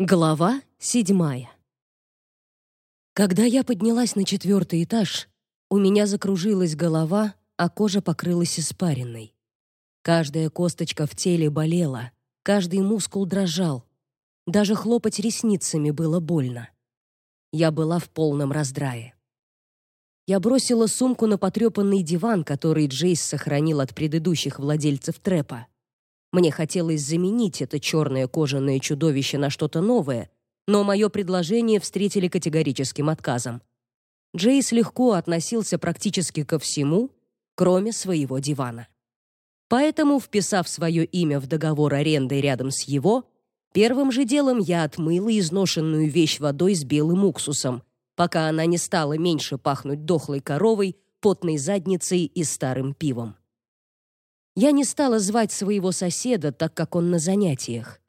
Глава седьмая. Когда я поднялась на четвертый этаж, у меня закружилась голова, а кожа покрылась испариной. Каждая косточка в теле болела, каждый мускул дрожал. Даже хлопать ресницами было больно. Я была в полном раздрае. Я бросила сумку на потрепанный диван, который Джейс сохранил от предыдущих владельцев трэпа. Мне хотелось заменить это черное кожаное чудовище на что-то новое, но мое предложение встретили категорическим отказом. Джейс легко относился практически ко всему, кроме своего дивана. Поэтому, вписав свое имя в договор аренды рядом с его, первым же делом я отмыла изношенную вещь водой с белым уксусом, пока она не стала меньше пахнуть дохлой коровой, потной задницей и старым пивом. Я не стала звать своего соседа, так как он на занятиях.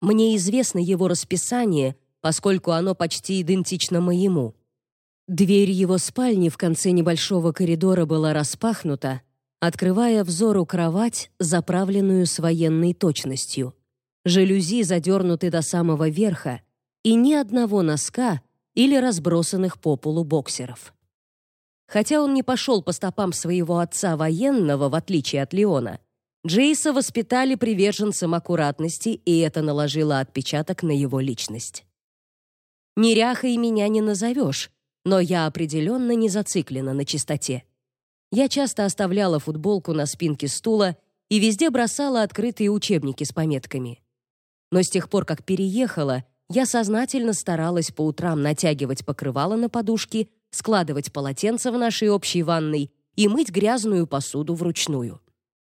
Мне известно его расписание, поскольку оно почти идентично моему. Дверь его спальни в конце небольшого коридора была распахнута, открывая взору кровать, заправленную с военной точностью. Жалюзи задернуты до самого верха, и ни одного носка или разбросанных по полу боксеров. Хотя он не пошел по стопам своего отца военного, в отличие от Леона, Джейса воспитали приверженцем аккуратности, и это наложило отпечаток на его личность. Неряхой меня не назовешь, но я определенно не зациклена на чистоте. Я часто оставляла футболку на спинке стула и везде бросала открытые учебники с пометками. Но с тех пор, как переехала, я сознательно старалась по утрам натягивать покрывало на подушки складывать полотенца в нашей общей ванной и мыть грязную посуду вручную.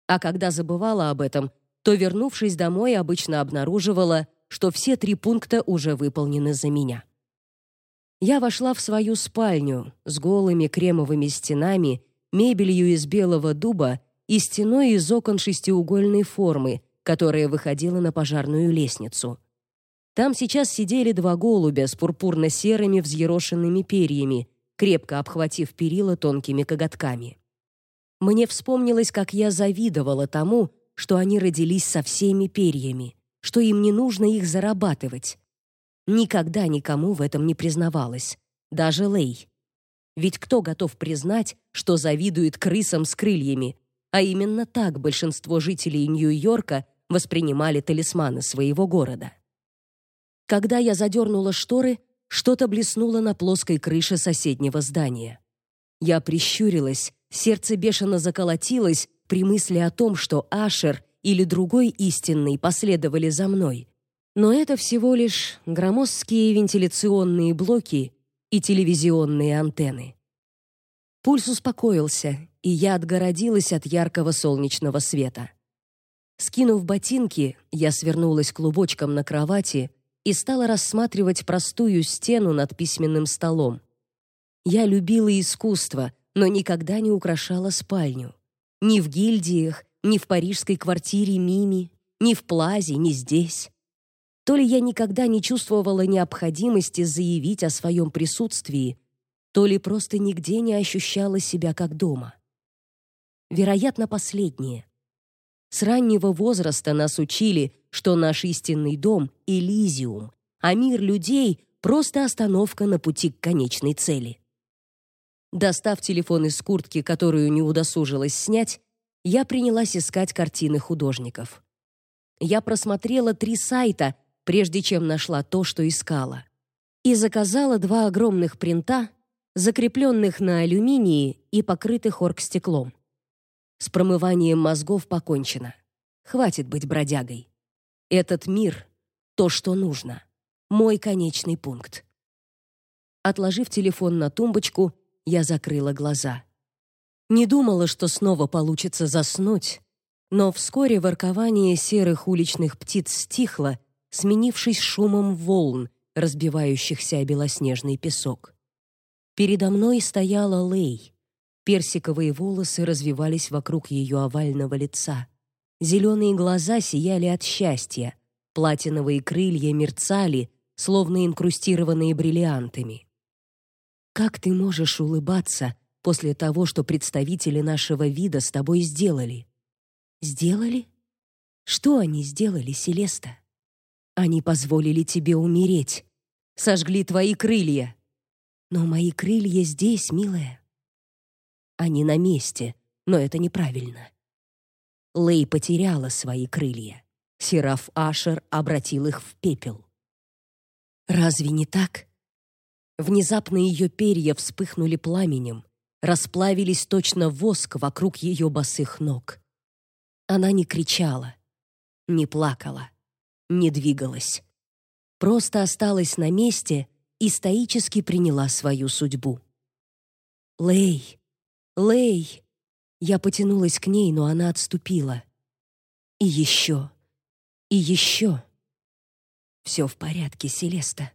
А когда забывала об этом, то, вернувшись домой, обычно обнаруживала, что все три пункта уже выполнены за меня. Я вошла в свою спальню с голыми кремовыми стенами, мебелью из белого дуба и стеной из окон шестиугольной формы, которая выходила на пожарную лестницу. Там сейчас сидели два голубя с пурпурно-серыми взъерошенными перьями, крепко обхватив перила тонкими коготками. Мне вспомнилось, как я завидовала тому, что они родились со всеми перьями, что им не нужно их зарабатывать. Никогда никому в этом не признавалась, даже Лей. Ведь кто готов признать, что завидует крысам с крыльями? А именно так большинство жителей Нью-Йорка воспринимали талисманы своего города. Когда я задернула шторы, что-то блеснуло на плоской крыше соседнего здания. Я прищурилась, сердце бешено заколотилось при мысли о том, что Ашер или другой истинный последовали за мной. Но это всего лишь громоздкие вентиляционные блоки и телевизионные антенны. Пульс успокоился, и я отгородилась от яркого солнечного света. Скинув ботинки, я свернулась клубочком на кровати и стала рассматривать простую стену над письменным столом. Я любила искусство, но никогда не украшала спальню. Ни в гильдиях, ни в парижской квартире Мими, ни в Плазе, ни здесь. То ли я никогда не чувствовала необходимости заявить о своем присутствии, то ли просто нигде не ощущала себя как дома. Вероятно, последнее. С раннего возраста нас учили, что наш истинный дом — Элизиум, а мир людей — просто остановка на пути к конечной цели. Достав телефон из куртки, которую не удосужилась снять, я принялась искать картины художников. Я просмотрела три сайта, прежде чем нашла то, что искала. И заказала два огромных принта, закрепленных на алюминии и покрытых оргстеклом. С промыванием мозгов покончено. Хватит быть бродягой. Этот мир — то, что нужно. Мой конечный пункт. Отложив телефон на тумбочку, я закрыла глаза. Не думала, что снова получится заснуть, но вскоре воркование серых уличных птиц стихло, сменившись шумом волн, разбивающихся о белоснежный песок. Передо мной стояла Лей. Персиковые волосы развивались вокруг ее овального лица. Зеленые глаза сияли от счастья. Платиновые крылья мерцали, словно инкрустированные бриллиантами. Как ты можешь улыбаться после того, что представители нашего вида с тобой сделали? Сделали? Что они сделали, Селеста? Они позволили тебе умереть, сожгли твои крылья. Но мои крылья здесь, милая. Они на месте, но это неправильно. Лей потеряла свои крылья. Сераф Ашер обратил их в пепел. Разве не так? Внезапно ее перья вспыхнули пламенем, расплавились точно воск вокруг ее босых ног. Она не кричала, не плакала, не двигалась. Просто осталась на месте и стоически приняла свою судьбу. «Лей! Лей!» Я потянулась к ней, но она отступила. И еще. И еще. «Все в порядке, Селеста».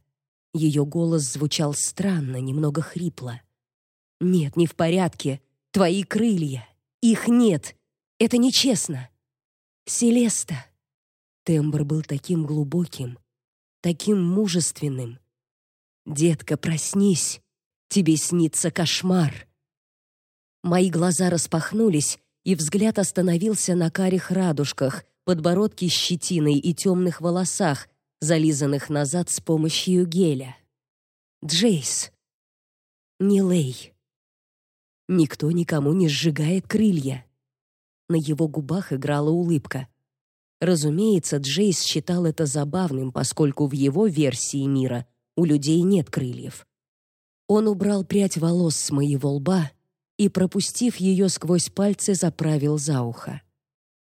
Ее голос звучал странно, немного хрипло. «Нет, не в порядке. Твои крылья. Их нет. Это нечестно». «Селеста». Тембр был таким глубоким, таким мужественным. «Детка, проснись. Тебе снится кошмар». Мои глаза распахнулись, и взгляд остановился на карих радужках, подбородке с щетиной и темных волосах, зализанных назад с помощью геля. Джейс. Не Лей. Никто никому не сжигает крылья. На его губах играла улыбка. Разумеется, Джейс считал это забавным, поскольку в его версии мира у людей нет крыльев. Он убрал прядь волос с моего лба и, пропустив ее сквозь пальцы, заправил за ухо.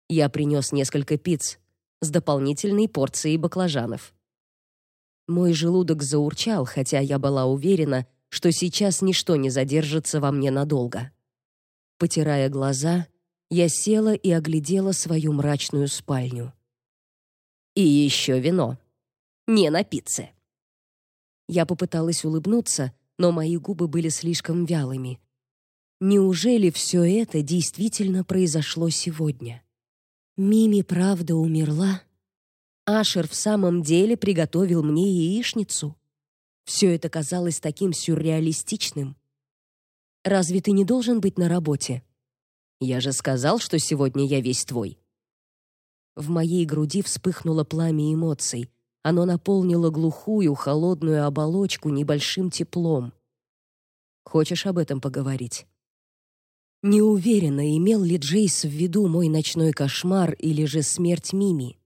Я принес несколько пиц с дополнительной порцией баклажанов. Мой желудок заурчал, хотя я была уверена, что сейчас ничто не задержится во мне надолго. Потирая глаза, я села и оглядела свою мрачную спальню. И еще вино. Не на пицце. Я попыталась улыбнуться, но мои губы были слишком вялыми. Неужели все это действительно произошло сегодня? Мими правда умерла? Ашер в самом деле приготовил мне яичницу? Все это казалось таким сюрреалистичным. Разве ты не должен быть на работе? Я же сказал, что сегодня я весь твой. В моей груди вспыхнуло пламя эмоций. Оно наполнило глухую, холодную оболочку небольшим теплом. Хочешь об этом поговорить? Не уверена, имел ли Джейс в виду мой ночной кошмар или же смерть Мими.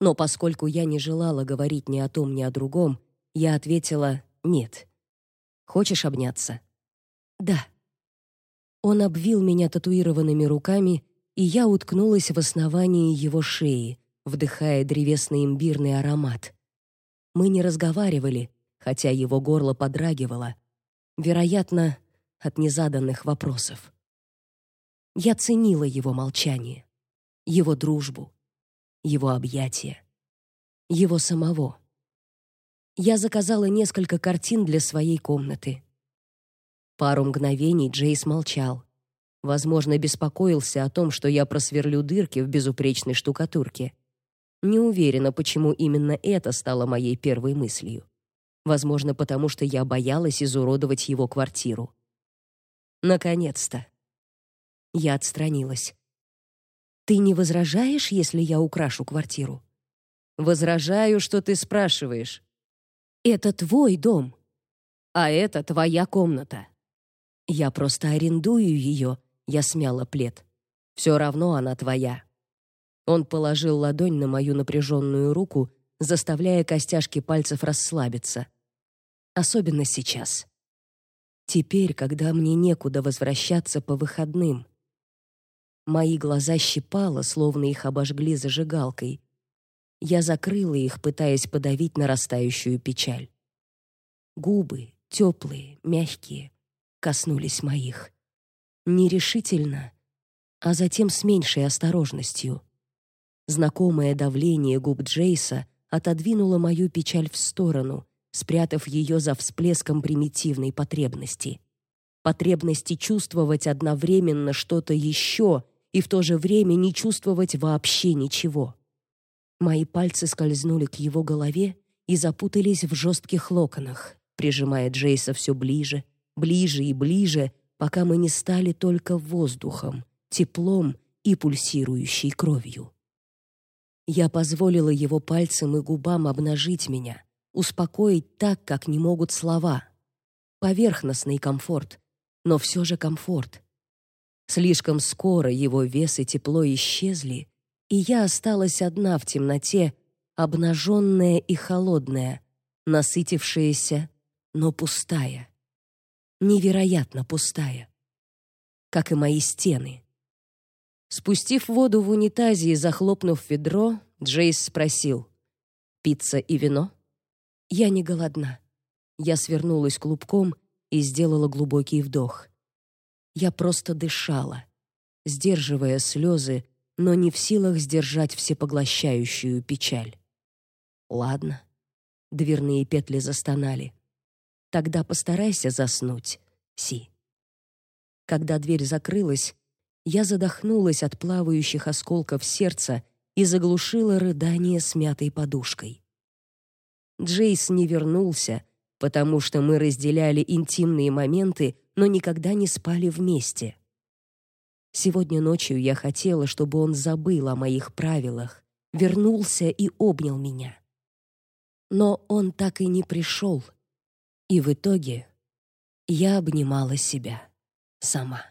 Но поскольку я не желала говорить ни о том, ни о другом, я ответила «нет». «Хочешь обняться?» «Да». Он обвил меня татуированными руками, и я уткнулась в основании его шеи, вдыхая древесный имбирный аромат. Мы не разговаривали, хотя его горло подрагивало, вероятно, от незаданных вопросов. Я ценила его молчание, его дружбу, его объятия, его самого. Я заказала несколько картин для своей комнаты. Пару мгновений Джейс молчал. Возможно, беспокоился о том, что я просверлю дырки в безупречной штукатурке. Не уверена, почему именно это стало моей первой мыслью. Возможно, потому что я боялась изуродовать его квартиру. Наконец-то. Я отстранилась. Ты не возражаешь, если я украшу квартиру? Возражаю, что ты спрашиваешь. Это твой дом, а это твоя комната. Я просто арендую ее, я смяла плед. Все равно она твоя. Он положил ладонь на мою напряженную руку, заставляя костяшки пальцев расслабиться. Особенно сейчас. Теперь, когда мне некуда возвращаться по выходным. Мои глаза щипало, словно их обожгли зажигалкой. Я закрыла их, пытаясь подавить нарастающую печаль. Губы, теплые, мягкие, коснулись моих. Нерешительно, а затем с меньшей осторожностью. Знакомое давление губ Джейса отодвинуло мою печаль в сторону, спрятав ее за всплеском примитивной потребности. Потребности чувствовать одновременно что-то еще — и в то же время не чувствовать вообще ничего. Мои пальцы скользнули к его голове и запутались в жестких локонах, прижимая Джейса все ближе, ближе и ближе, пока мы не стали только воздухом, теплом и пульсирующей кровью. Я позволила его пальцам и губам обнажить меня, успокоить так, как не могут слова. Поверхностный комфорт, но все же комфорт. Слишком скоро его вес и тепло исчезли, и я осталась одна в темноте, обнаженная и холодная, насытившаяся, но пустая. Невероятно пустая. Как и мои стены. Спустив воду в унитазе и захлопнув ведро, Джейс спросил: "Пицца и вино?" Я не голодна. Я свернулась клубком и сделала глубокий вдох. Я просто дышала, сдерживая слезы, но не в силах сдержать всепоглощающую печаль. Ладно. Дверные петли застонали. Тогда постарайся заснуть, Си. Когда дверь закрылась, я задохнулась от плавающих осколков сердца и заглушила рыдание смятой подушкой. Джейс не вернулся, потому что мы разделяли интимные моменты, но никогда не спали вместе. Сегодня ночью я хотела, чтобы он забыл о моих правилах, вернулся и обнял меня. Но он так и не пришел, и в итоге я обнимала себя сама.